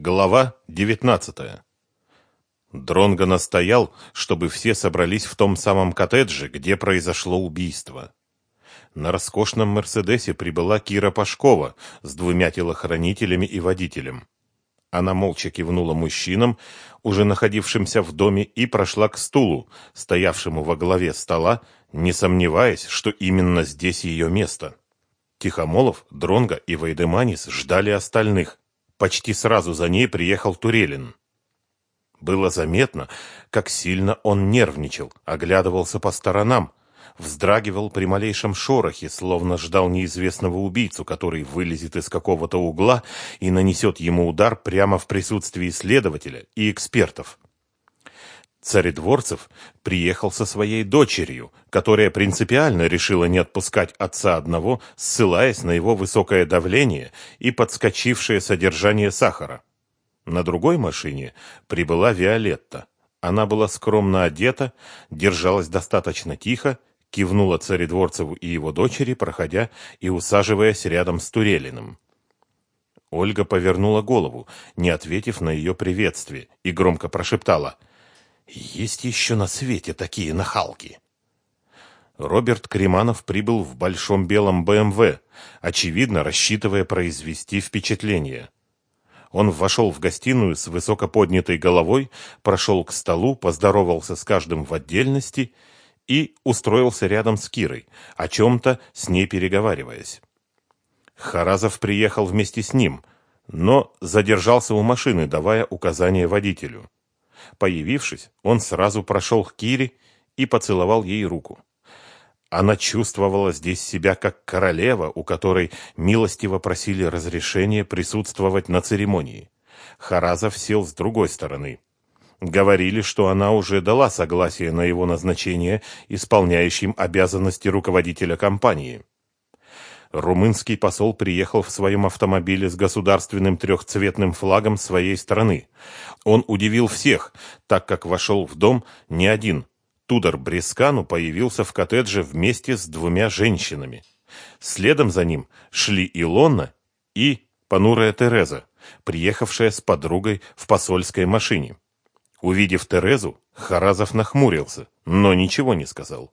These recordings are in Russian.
Глава 19. Дронго настоял, чтобы все собрались в том самом коттедже, где произошло убийство. На роскошном «Мерседесе» прибыла Кира Пашкова с двумя телохранителями и водителем. Она молча кивнула мужчинам, уже находившимся в доме, и прошла к стулу, стоявшему во главе стола, не сомневаясь, что именно здесь ее место. Тихомолов, Дронго и Вайдеманис ждали остальных. Почти сразу за ней приехал Турелин. Было заметно, как сильно он нервничал, оглядывался по сторонам, вздрагивал при малейшем шорохе, словно ждал неизвестного убийцу, который вылезет из какого-то угла и нанесет ему удар прямо в присутствии следователя и экспертов. Царедворцев приехал со своей дочерью, которая принципиально решила не отпускать отца одного, ссылаясь на его высокое давление и подскочившее содержание сахара. На другой машине прибыла Виолетта. Она была скромно одета, держалась достаточно тихо, кивнула царедворцеву и его дочери, проходя и усаживаясь рядом с Турелиным. Ольга повернула голову, не ответив на ее приветствие, и громко прошептала — есть еще на свете такие нахалки. Роберт Креманов прибыл в большом белом БМВ, очевидно, рассчитывая произвести впечатление. Он вошел в гостиную с высоко поднятой головой, прошел к столу, поздоровался с каждым в отдельности и устроился рядом с Кирой, о чем-то с ней переговариваясь. Харазов приехал вместе с ним, но задержался у машины, давая указания водителю. Появившись, он сразу прошел к Кире и поцеловал ей руку. Она чувствовала здесь себя как королева, у которой милостиво просили разрешения присутствовать на церемонии. Харазов сел с другой стороны. Говорили, что она уже дала согласие на его назначение исполняющим обязанности руководителя компании румынский посол приехал в своем автомобиле с государственным трехцветным флагом своей страны. Он удивил всех, так как вошел в дом не один. Тудор Брескану появился в коттедже вместе с двумя женщинами. Следом за ним шли Илона и понурая Тереза, приехавшая с подругой в посольской машине. Увидев Терезу, Харазов нахмурился, но ничего не сказал.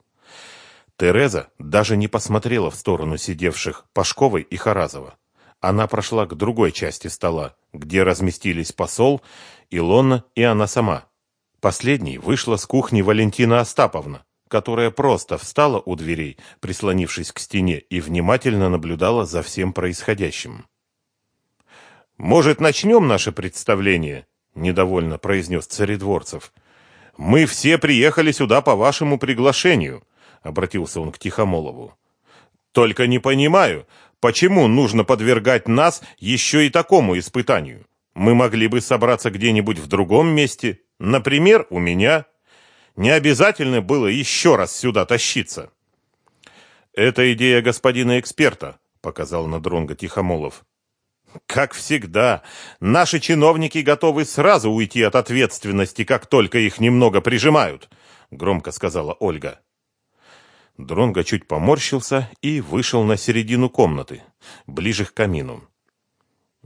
Тереза даже не посмотрела в сторону сидевших Пашковой и Харазова. Она прошла к другой части стола, где разместились посол, Илона и она сама. Последней вышла с кухни Валентина Остаповна, которая просто встала у дверей, прислонившись к стене, и внимательно наблюдала за всем происходящим. «Может, начнем наше представление?» – недовольно произнес Царедворцев. «Мы все приехали сюда по вашему приглашению обратился он к Тихомолову. Только не понимаю, почему нужно подвергать нас еще и такому испытанию? Мы могли бы собраться где-нибудь в другом месте, например, у меня. Не обязательно было еще раз сюда тащиться. Это идея господина эксперта, показал на Дронга Тихомолов. Как всегда, наши чиновники готовы сразу уйти от ответственности, как только их немного прижимают, громко сказала Ольга. Дронго чуть поморщился и вышел на середину комнаты, ближе к камину.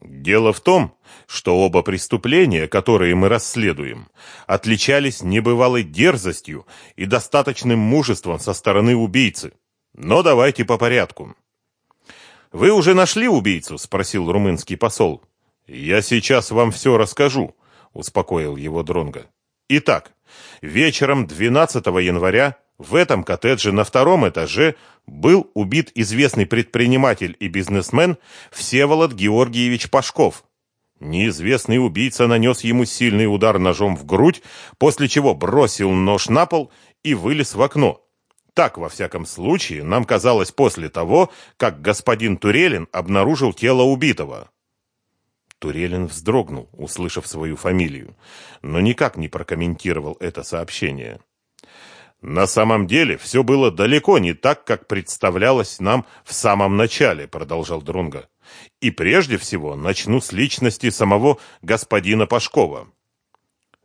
Дело в том, что оба преступления, которые мы расследуем, отличались небывалой дерзостью и достаточным мужеством со стороны убийцы. Но давайте по порядку. Вы уже нашли убийцу, спросил румынский посол. Я сейчас вам все расскажу, успокоил его Дронго. Итак, вечером 12 января в этом коттедже на втором этаже был убит известный предприниматель и бизнесмен Всеволод Георгиевич Пашков. Неизвестный убийца нанес ему сильный удар ножом в грудь, после чего бросил нож на пол и вылез в окно. Так, во всяком случае, нам казалось после того, как господин Турелин обнаружил тело убитого. Турелин вздрогнул, услышав свою фамилию, но никак не прокомментировал это сообщение. На самом деле все было далеко не так, как представлялось нам в самом начале, продолжал Друнга. И прежде всего начну с личности самого господина Пашкова.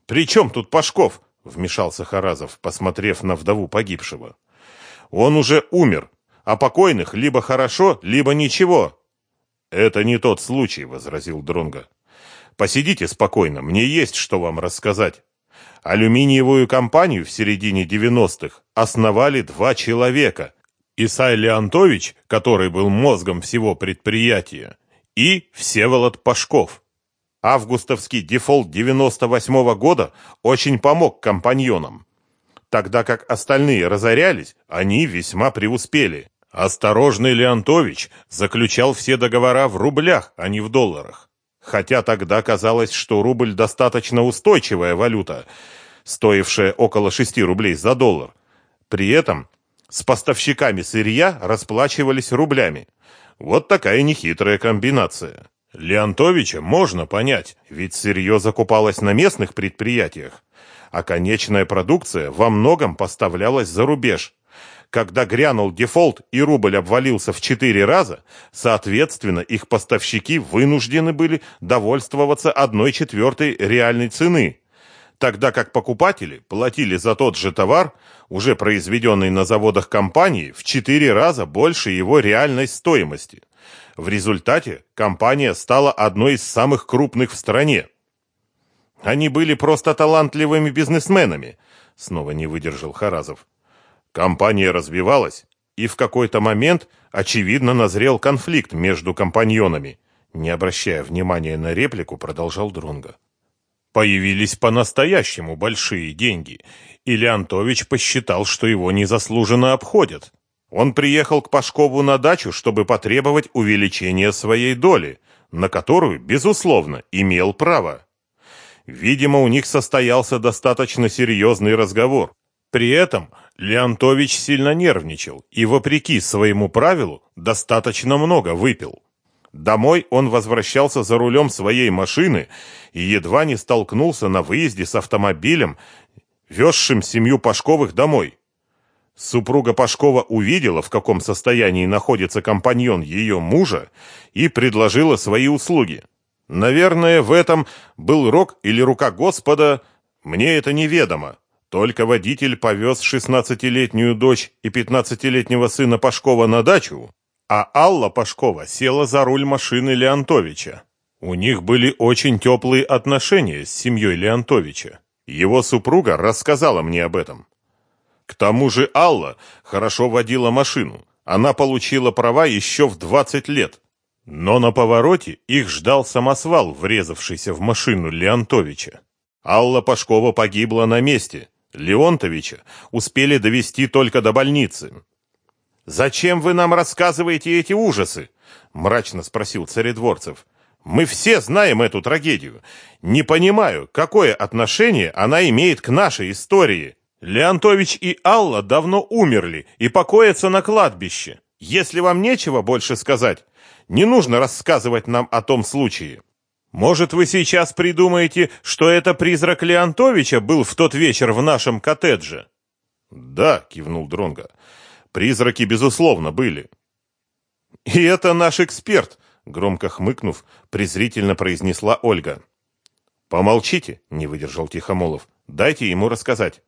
При чем тут Пашков? вмешался Харазов, посмотрев на вдову погибшего. Он уже умер, а покойных либо хорошо, либо ничего. Это не тот случай, возразил Дронга. Посидите спокойно, мне есть что вам рассказать. Алюминиевую компанию в середине 90-х основали два человека. Исай Леонтович, который был мозгом всего предприятия, и Всеволод Пашков. Августовский дефолт 98 -го года очень помог компаньонам. Тогда как остальные разорялись, они весьма преуспели. Осторожный Леонтович заключал все договора в рублях, а не в долларах. Хотя тогда казалось, что рубль достаточно устойчивая валюта, стоившая около 6 рублей за доллар. При этом с поставщиками сырья расплачивались рублями. Вот такая нехитрая комбинация. Леонтовича можно понять, ведь сырье закупалось на местных предприятиях, а конечная продукция во многом поставлялась за рубеж. Когда грянул дефолт и рубль обвалился в четыре раза, соответственно, их поставщики вынуждены были довольствоваться одной четвертой реальной цены, тогда как покупатели платили за тот же товар, уже произведенный на заводах компании, в четыре раза больше его реальной стоимости. В результате компания стала одной из самых крупных в стране. Они были просто талантливыми бизнесменами, снова не выдержал Харазов. Компания развивалась, и в какой-то момент, очевидно, назрел конфликт между компаньонами. Не обращая внимания на реплику, продолжал Дронга. Появились по-настоящему большие деньги, и Леонтович посчитал, что его незаслуженно обходят. Он приехал к Пашкову на дачу, чтобы потребовать увеличения своей доли, на которую, безусловно, имел право. Видимо, у них состоялся достаточно серьезный разговор. При этом Леонтович сильно нервничал и, вопреки своему правилу, достаточно много выпил. Домой он возвращался за рулем своей машины и едва не столкнулся на выезде с автомобилем, везшим семью Пашковых домой. Супруга Пашкова увидела, в каком состоянии находится компаньон ее мужа, и предложила свои услуги. Наверное, в этом был рок или рука Господа, мне это неведомо. Только водитель повез шестнадцатилетнюю дочь и пятнадцатилетнего сына Пашкова на дачу, а Алла Пашкова села за руль машины Леонтовича. У них были очень теплые отношения с семьей Леонтовича. Его супруга рассказала мне об этом. К тому же Алла хорошо водила машину. Она получила права еще в 20 лет. Но на повороте их ждал самосвал, врезавшийся в машину Леонтовича. Алла Пашкова погибла на месте, Леонтовича успели довести только до больницы. «Зачем вы нам рассказываете эти ужасы?» — мрачно спросил царедворцев. «Мы все знаем эту трагедию. Не понимаю, какое отношение она имеет к нашей истории. Леонтович и Алла давно умерли и покоятся на кладбище. Если вам нечего больше сказать, не нужно рассказывать нам о том случае». Может, вы сейчас придумаете, что это призрак Леонтовича был в тот вечер в нашем коттедже? Да, кивнул Дронга. Призраки безусловно были. И это наш эксперт, громко хмыкнув, презрительно произнесла Ольга. Помолчите, не выдержал Тихомолов. Дайте ему рассказать.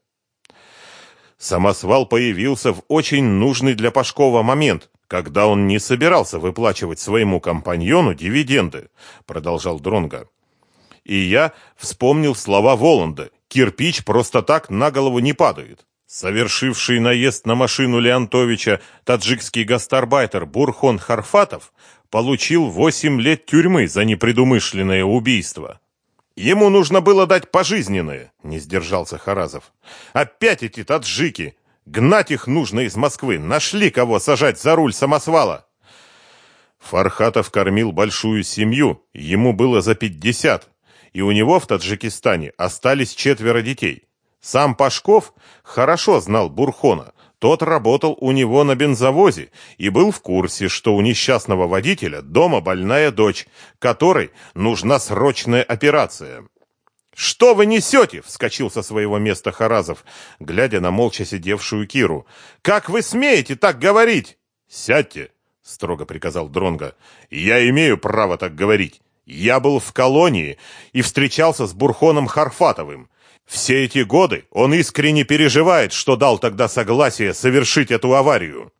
Самосвал появился в очень нужный для Пашкова момент, когда он не собирался выплачивать своему компаньону дивиденды, продолжал Дронга. И я вспомнил слова Воланда: кирпич просто так на голову не падает. Совершивший наезд на машину Леонтовича таджикский гастарбайтер Бурхон Харфатов получил 8 лет тюрьмы за непредумышленное убийство. Ему нужно было дать пожизненное, не сдержался Харазов. Опять эти таджики, Гнать их нужно из Москвы. Нашли кого сажать за руль самосвала. Фархатов кормил большую семью, ему было за пятьдесят, и у него в Таджикистане остались четверо детей. Сам Пашков хорошо знал Бурхона. Тот работал у него на бензовозе и был в курсе, что у несчастного водителя дома больная дочь, которой нужна срочная операция. «Что вы несете?» — вскочил со своего места Харазов, глядя на молча сидевшую Киру. «Как вы смеете так говорить?» «Сядьте!» — строго приказал Дронга. «Я имею право так говорить. Я был в колонии и встречался с Бурхоном Харфатовым. Все эти годы он искренне переживает, что дал тогда согласие совершить эту аварию.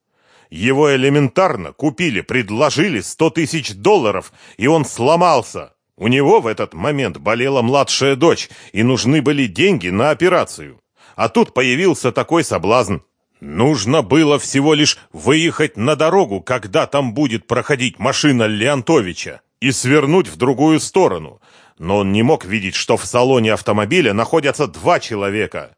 Его элементарно купили, предложили сто тысяч долларов, и он сломался. У него в этот момент болела младшая дочь, и нужны были деньги на операцию. А тут появился такой соблазн. Нужно было всего лишь выехать на дорогу, когда там будет проходить машина Леонтовича, и свернуть в другую сторону. Но он не мог видеть, что в салоне автомобиля находятся два человека.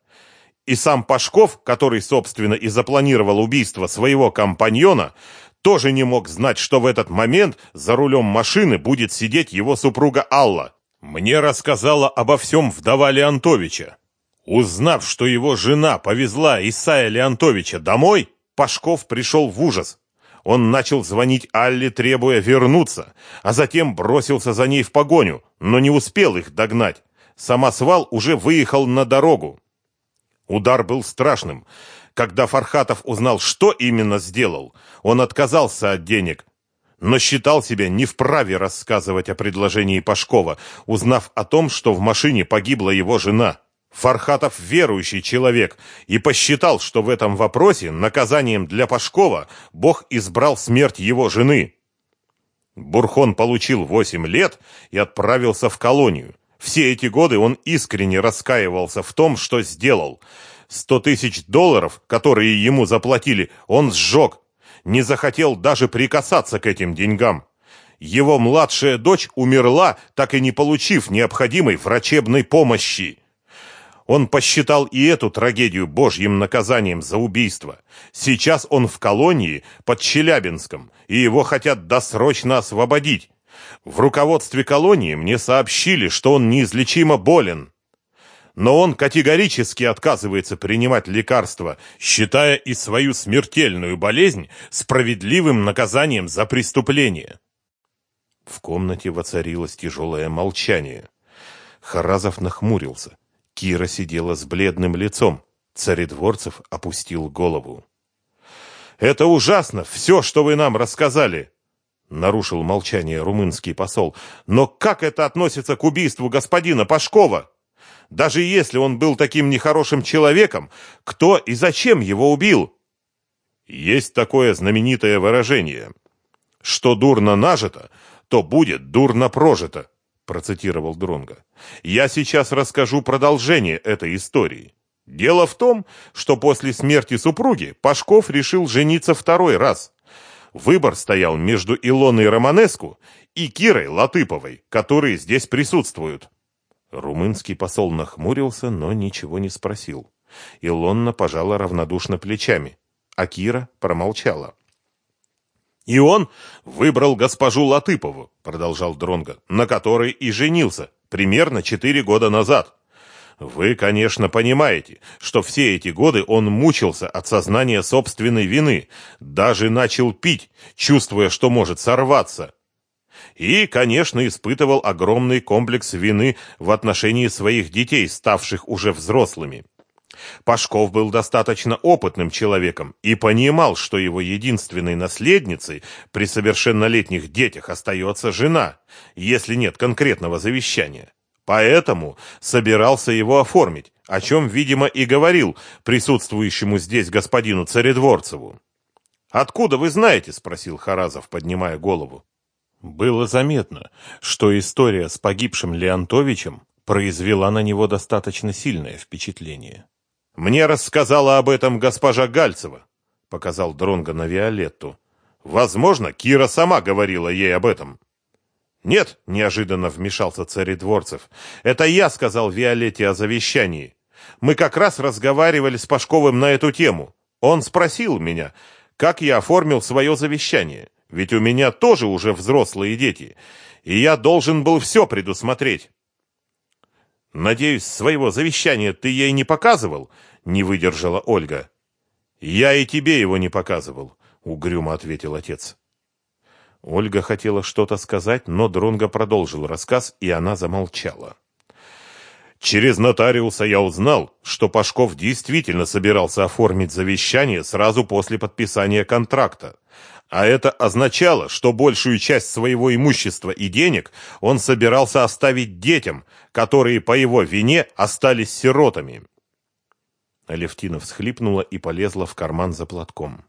И сам Пашков, который, собственно, и запланировал убийство своего компаньона, тоже не мог знать, что в этот момент за рулем машины будет сидеть его супруга Алла. Мне рассказала обо всем вдова Леонтовича. Узнав, что его жена повезла Исая Леонтовича домой, Пашков пришел в ужас. Он начал звонить Алле, требуя вернуться, а затем бросился за ней в погоню, но не успел их догнать. Самосвал уже выехал на дорогу. Удар был страшным. Когда Фархатов узнал, что именно сделал, он отказался от денег, но считал себя не вправе рассказывать о предложении Пашкова, узнав о том, что в машине погибла его жена. Фархатов верующий человек и посчитал, что в этом вопросе наказанием для Пашкова Бог избрал смерть его жены. Бурхон получил восемь лет и отправился в колонию. Все эти годы он искренне раскаивался в том, что сделал – Сто тысяч долларов, которые ему заплатили, он сжег. Не захотел даже прикасаться к этим деньгам. Его младшая дочь умерла, так и не получив необходимой врачебной помощи. Он посчитал и эту трагедию божьим наказанием за убийство. Сейчас он в колонии под Челябинском, и его хотят досрочно освободить. В руководстве колонии мне сообщили, что он неизлечимо болен но он категорически отказывается принимать лекарства, считая и свою смертельную болезнь справедливым наказанием за преступление. В комнате воцарилось тяжелое молчание. Харазов нахмурился. Кира сидела с бледным лицом. Царедворцев опустил голову. «Это ужасно, все, что вы нам рассказали!» Нарушил молчание румынский посол. «Но как это относится к убийству господина Пашкова?» Даже если он был таким нехорошим человеком, кто и зачем его убил? Есть такое знаменитое выражение. Что дурно нажито, то будет дурно прожито, процитировал Дронга. Я сейчас расскажу продолжение этой истории. Дело в том, что после смерти супруги Пашков решил жениться второй раз. Выбор стоял между Илоной Романеску и Кирой Латыповой, которые здесь присутствуют. Румынский посол нахмурился, но ничего не спросил. Илонна пожала равнодушно плечами, а Кира промолчала. «И он выбрал госпожу Латыпову», — продолжал Дронга, «на которой и женился примерно четыре года назад. Вы, конечно, понимаете, что все эти годы он мучился от сознания собственной вины, даже начал пить, чувствуя, что может сорваться, и, конечно, испытывал огромный комплекс вины в отношении своих детей, ставших уже взрослыми. Пашков был достаточно опытным человеком и понимал, что его единственной наследницей при совершеннолетних детях остается жена, если нет конкретного завещания. Поэтому собирался его оформить, о чем, видимо, и говорил присутствующему здесь господину Царедворцеву. «Откуда вы знаете?» – спросил Харазов, поднимая голову. Было заметно, что история с погибшим Леонтовичем произвела на него достаточно сильное впечатление. «Мне рассказала об этом госпожа Гальцева», — показал Дронго на Виолетту. «Возможно, Кира сама говорила ей об этом». «Нет», — неожиданно вмешался царедворцев, — «это я сказал Виолетте о завещании. Мы как раз разговаривали с Пашковым на эту тему. Он спросил меня, как я оформил свое завещание. Ведь у меня тоже уже взрослые дети, и я должен был все предусмотреть. Надеюсь, своего завещания ты ей не показывал? Не выдержала Ольга. Я и тебе его не показывал, угрюмо ответил отец. Ольга хотела что-то сказать, но Дронго продолжил рассказ, и она замолчала. Через нотариуса я узнал, что Пашков действительно собирался оформить завещание сразу после подписания контракта. А это означало, что большую часть своего имущества и денег он собирался оставить детям, которые по его вине остались сиротами. Алевтина всхлипнула и полезла в карман за платком.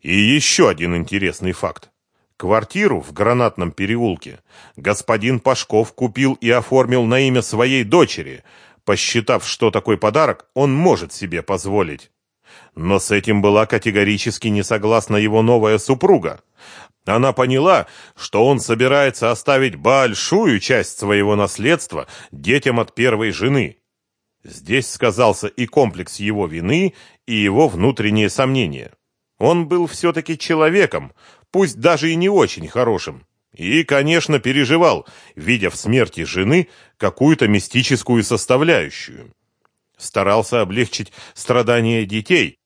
И еще один интересный факт. Квартиру в Гранатном переулке господин Пашков купил и оформил на имя своей дочери, посчитав, что такой подарок он может себе позволить. Но с этим была категорически не согласна его новая супруга. Она поняла, что он собирается оставить большую часть своего наследства детям от первой жены. Здесь сказался и комплекс его вины, и его внутренние сомнения. Он был все-таки человеком, пусть даже и не очень хорошим. И, конечно, переживал, видя в смерти жены какую-то мистическую составляющую. Старался облегчить страдания детей,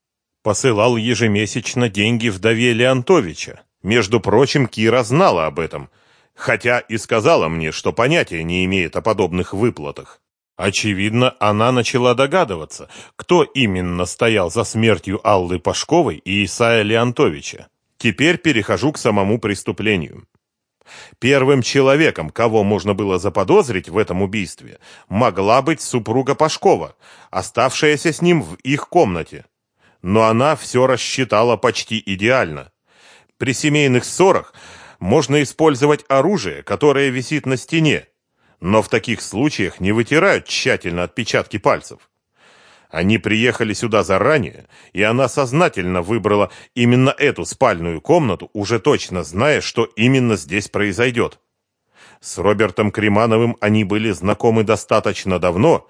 посылал ежемесячно деньги вдове Леонтовича. Между прочим, Кира знала об этом, хотя и сказала мне, что понятия не имеет о подобных выплатах. Очевидно, она начала догадываться, кто именно стоял за смертью Аллы Пашковой и Исая Леонтовича. Теперь перехожу к самому преступлению. Первым человеком, кого можно было заподозрить в этом убийстве, могла быть супруга Пашкова, оставшаяся с ним в их комнате. Но она все рассчитала почти идеально. При семейных ссорах можно использовать оружие, которое висит на стене, но в таких случаях не вытирают тщательно отпечатки пальцев. Они приехали сюда заранее, и она сознательно выбрала именно эту спальную комнату, уже точно зная, что именно здесь произойдет. С Робертом Кремановым они были знакомы достаточно давно,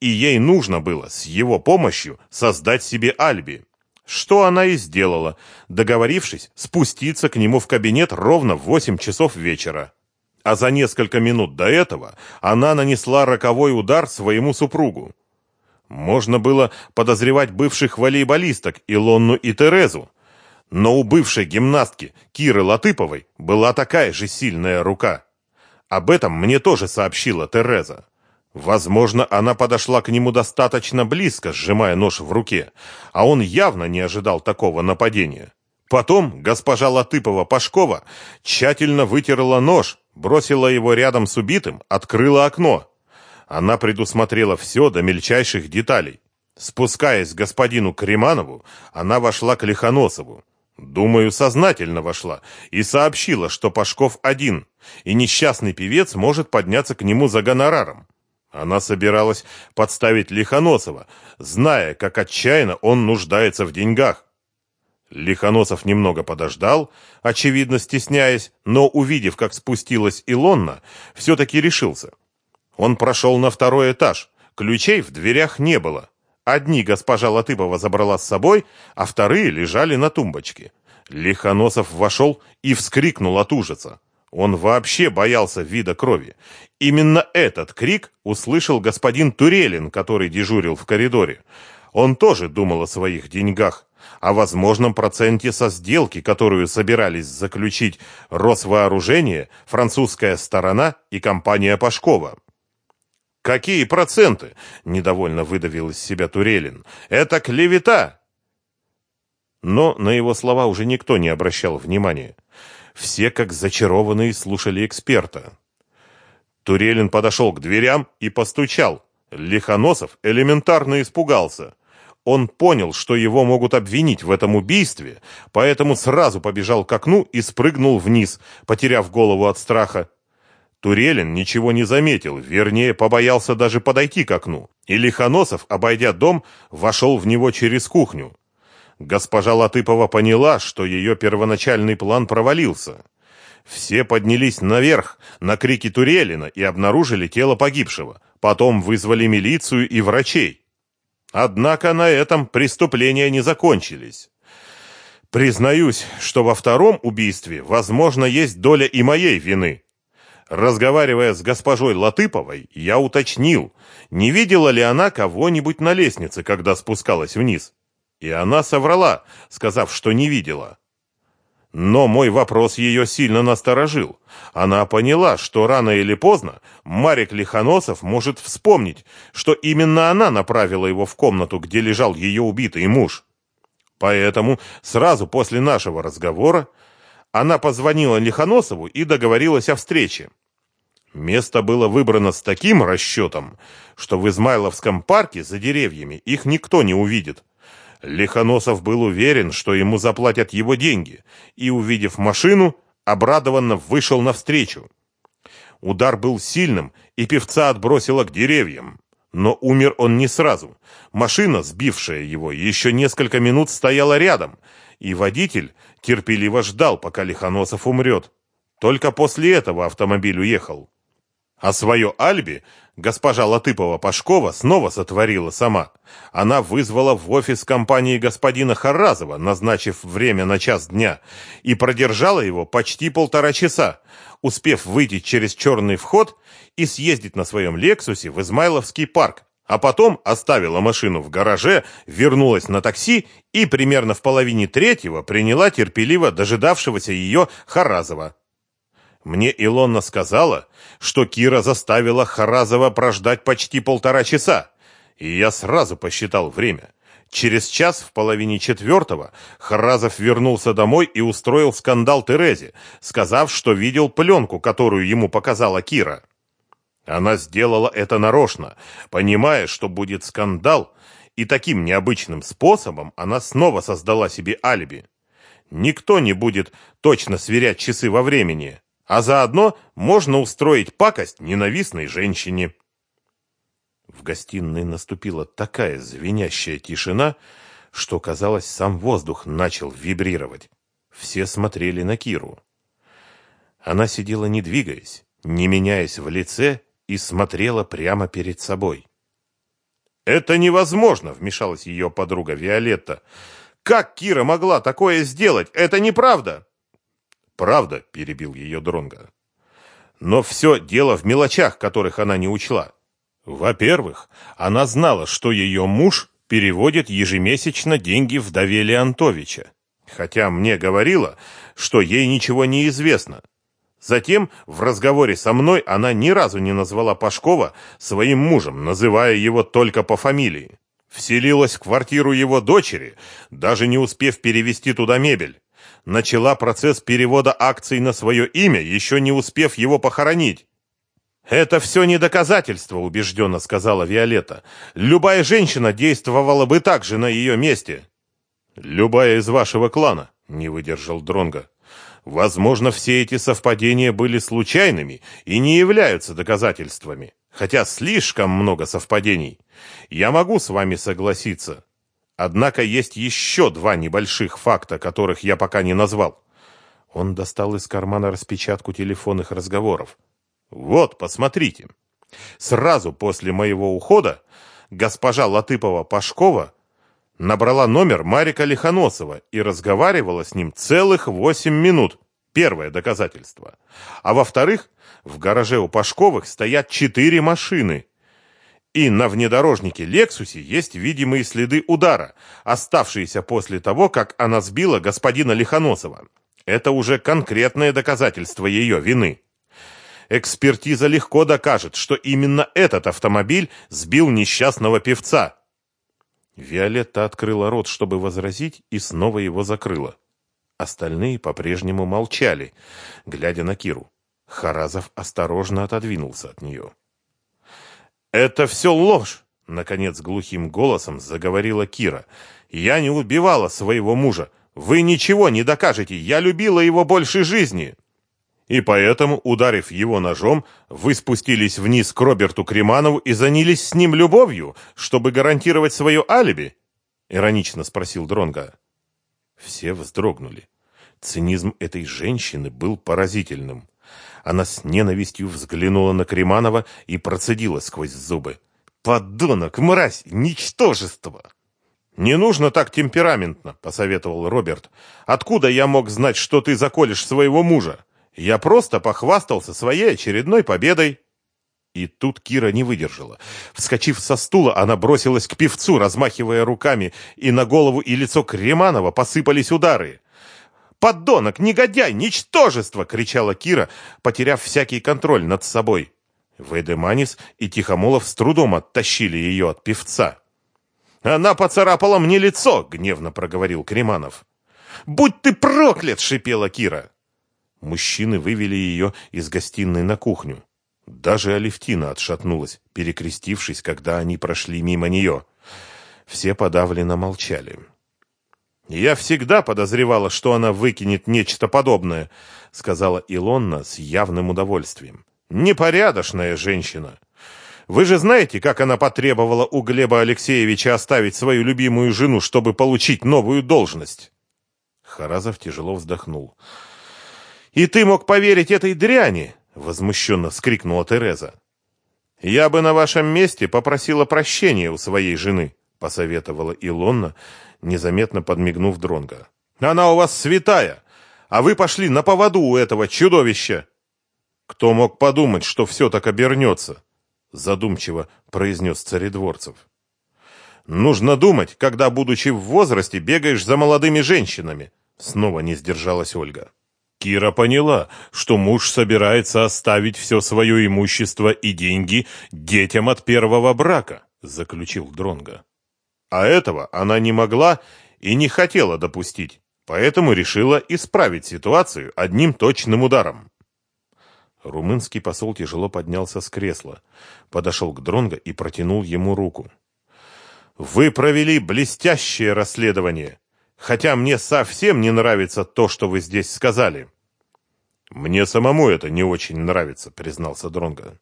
и ей нужно было с его помощью создать себе алиби. Что она и сделала, договорившись спуститься к нему в кабинет ровно в 8 часов вечера. А за несколько минут до этого она нанесла роковой удар своему супругу. Можно было подозревать бывших волейболисток Илонну и Терезу, но у бывшей гимнастки Киры Латыповой была такая же сильная рука. Об этом мне тоже сообщила Тереза. Возможно, она подошла к нему достаточно близко, сжимая нож в руке, а он явно не ожидал такого нападения. Потом госпожа Латыпова-Пашкова тщательно вытерла нож, бросила его рядом с убитым, открыла окно. Она предусмотрела все до мельчайших деталей. Спускаясь к господину Креманову, она вошла к Лихоносову. Думаю, сознательно вошла и сообщила, что Пашков один, и несчастный певец может подняться к нему за гонораром. Она собиралась подставить Лихоносова, зная, как отчаянно он нуждается в деньгах. Лихоносов немного подождал, очевидно стесняясь, но, увидев, как спустилась Илонна, все-таки решился. Он прошел на второй этаж. Ключей в дверях не было. Одни госпожа Латыпова забрала с собой, а вторые лежали на тумбочке. Лихоносов вошел и вскрикнул от ужаса. Он вообще боялся вида крови. Именно этот крик услышал господин Турелин, который дежурил в коридоре. Он тоже думал о своих деньгах, о возможном проценте со сделки, которую собирались заключить Росвооружение, французская сторона и компания Пашкова. Какие проценты? недовольно выдавил из себя Турелин. Это клевета. Но на его слова уже никто не обращал внимания. Все как зачарованные слушали эксперта. Турелин подошел к дверям и постучал. Лихоносов элементарно испугался. Он понял, что его могут обвинить в этом убийстве, поэтому сразу побежал к окну и спрыгнул вниз, потеряв голову от страха. Турелин ничего не заметил, вернее, побоялся даже подойти к окну. И Лихоносов, обойдя дом, вошел в него через кухню. Госпожа Латыпова поняла, что ее первоначальный план провалился. Все поднялись наверх на крики Турелина и обнаружили тело погибшего. Потом вызвали милицию и врачей. Однако на этом преступления не закончились. Признаюсь, что во втором убийстве, возможно, есть доля и моей вины. Разговаривая с госпожой Латыповой, я уточнил, не видела ли она кого-нибудь на лестнице, когда спускалась вниз. И она соврала, сказав, что не видела. Но мой вопрос ее сильно насторожил. Она поняла, что рано или поздно Марик Лихоносов может вспомнить, что именно она направила его в комнату, где лежал ее убитый муж. Поэтому сразу после нашего разговора она позвонила Лихоносову и договорилась о встрече. Место было выбрано с таким расчетом, что в Измайловском парке за деревьями их никто не увидит. Лихоносов был уверен, что ему заплатят его деньги, и, увидев машину, обрадованно вышел навстречу. Удар был сильным, и певца отбросило к деревьям. Но умер он не сразу. Машина, сбившая его, еще несколько минут стояла рядом, и водитель терпеливо ждал, пока Лихоносов умрет. Только после этого автомобиль уехал. А свое Альби госпожа Латыпова-Пашкова снова сотворила сама. Она вызвала в офис компании господина Харразова, назначив время на час дня, и продержала его почти полтора часа, успев выйти через черный вход и съездить на своем «Лексусе» в Измайловский парк, а потом оставила машину в гараже, вернулась на такси и примерно в половине третьего приняла терпеливо дожидавшегося ее Харазова. Мне Илона сказала, что Кира заставила Харазова прождать почти полтора часа, и я сразу посчитал время. Через час в половине четвертого Харазов вернулся домой и устроил скандал Терезе, сказав, что видел пленку, которую ему показала Кира. Она сделала это нарочно, понимая, что будет скандал, и таким необычным способом она снова создала себе алиби. Никто не будет точно сверять часы во времени, а заодно можно устроить пакость ненавистной женщине. В гостиной наступила такая звенящая тишина, что, казалось, сам воздух начал вибрировать. Все смотрели на Киру. Она сидела не двигаясь, не меняясь в лице и смотрела прямо перед собой. «Это невозможно!» — вмешалась ее подруга Виолетта. «Как Кира могла такое сделать? Это неправда!» «Правда», — перебил ее Дронга. «Но все дело в мелочах, которых она не учла. Во-первых, она знала, что ее муж переводит ежемесячно деньги вдове Леонтовича, хотя мне говорила, что ей ничего не известно. Затем, в разговоре со мной, она ни разу не назвала Пашкова своим мужем, называя его только по фамилии. Вселилась в квартиру его дочери, даже не успев перевести туда мебель начала процесс перевода акций на свое имя, еще не успев его похоронить. «Это все не доказательство», — убежденно сказала Виолетта. «Любая женщина действовала бы так же на ее месте». «Любая из вашего клана», — не выдержал Дронга. «Возможно, все эти совпадения были случайными и не являются доказательствами, хотя слишком много совпадений. Я могу с вами согласиться. Однако есть еще два небольших факта, которых я пока не назвал. Он достал из кармана распечатку телефонных разговоров. Вот, посмотрите. Сразу после моего ухода госпожа Латыпова-Пашкова набрала номер Марика Лихоносова и разговаривала с ним целых восемь минут. Первое доказательство. А во-вторых, в гараже у Пашковых стоят четыре машины, и на внедорожнике Лексусе есть видимые следы удара, оставшиеся после того, как она сбила господина Лихоносова. Это уже конкретное доказательство ее вины. Экспертиза легко докажет, что именно этот автомобиль сбил несчастного певца. Виолетта открыла рот, чтобы возразить, и снова его закрыла. Остальные по-прежнему молчали, глядя на Киру. Харазов осторожно отодвинулся от нее. «Это все ложь!» — наконец глухим голосом заговорила Кира. «Я не убивала своего мужа. Вы ничего не докажете. Я любила его больше жизни!» И поэтому, ударив его ножом, вы спустились вниз к Роберту Креманову и занялись с ним любовью, чтобы гарантировать свое алиби? Иронично спросил Дронга. Все вздрогнули. Цинизм этой женщины был поразительным. Она с ненавистью взглянула на Креманова и процедила сквозь зубы. «Подонок, мразь, ничтожество!» «Не нужно так темпераментно», — посоветовал Роберт. «Откуда я мог знать, что ты заколешь своего мужа? Я просто похвастался своей очередной победой». И тут Кира не выдержала. Вскочив со стула, она бросилась к певцу, размахивая руками, и на голову и лицо Креманова посыпались удары. «Подонок! Негодяй! Ничтожество!» — кричала Кира, потеряв всякий контроль над собой. Вейдеманис и Тихомолов с трудом оттащили ее от певца. «Она поцарапала мне лицо!» — гневно проговорил Креманов. «Будь ты проклят!» — шипела Кира. Мужчины вывели ее из гостиной на кухню. Даже Алевтина отшатнулась, перекрестившись, когда они прошли мимо нее. Все подавленно молчали. Я всегда подозревала, что она выкинет нечто подобное, сказала Илонна с явным удовольствием. Непорядочная женщина. Вы же знаете, как она потребовала у Глеба Алексеевича оставить свою любимую жену, чтобы получить новую должность. Харазов тяжело вздохнул. И ты мог поверить этой дряни, возмущенно вскрикнула Тереза. Я бы на вашем месте попросила прощения у своей жены, посоветовала Илонна, незаметно подмигнув Дронга. Она у вас святая, а вы пошли на поводу у этого чудовища. Кто мог подумать, что все так обернется? Задумчиво произнес царедворцев. Нужно думать, когда, будучи в возрасте, бегаешь за молодыми женщинами. Снова не сдержалась Ольга. Кира поняла, что муж собирается оставить все свое имущество и деньги детям от первого брака, заключил Дронга. А этого она не могла и не хотела допустить, поэтому решила исправить ситуацию одним точным ударом. Румынский посол тяжело поднялся с кресла, подошел к Дронго и протянул ему руку. «Вы провели блестящее расследование, хотя мне совсем не нравится то, что вы здесь сказали». «Мне самому это не очень нравится», — признался Дронго.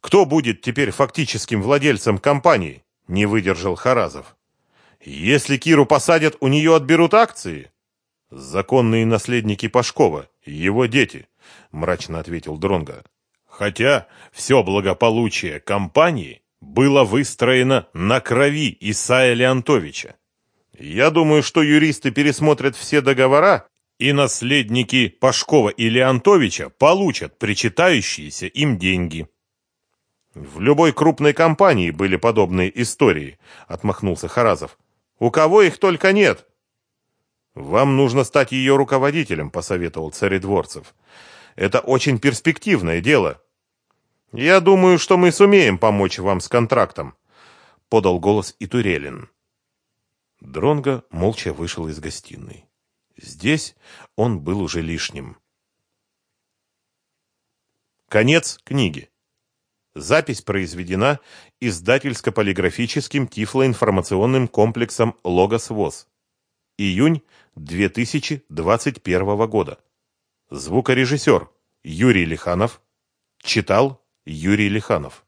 «Кто будет теперь фактическим владельцем компании?» Не выдержал Харазов. Если Киру посадят, у нее отберут акции. Законные наследники Пашкова, его дети, мрачно ответил Дронга. Хотя все благополучие компании было выстроено на крови Исаия Леонтовича. Я думаю, что юристы пересмотрят все договора, и наследники Пашкова и Леонтовича получат причитающиеся им деньги. В любой крупной компании были подобные истории, отмахнулся Харазов. У кого их только нет. Вам нужно стать ее руководителем, посоветовал царедворцев. Это очень перспективное дело. Я думаю, что мы сумеем помочь вам с контрактом, подал голос и Турелин. Дронго молча вышел из гостиной. Здесь он был уже лишним. Конец книги. Запись произведена издательско-полиграфическим тифлоинформационным комплексом «Логос ВОЗ». Июнь 2021 года. Звукорежиссер Юрий Лиханов. Читал Юрий Лиханов.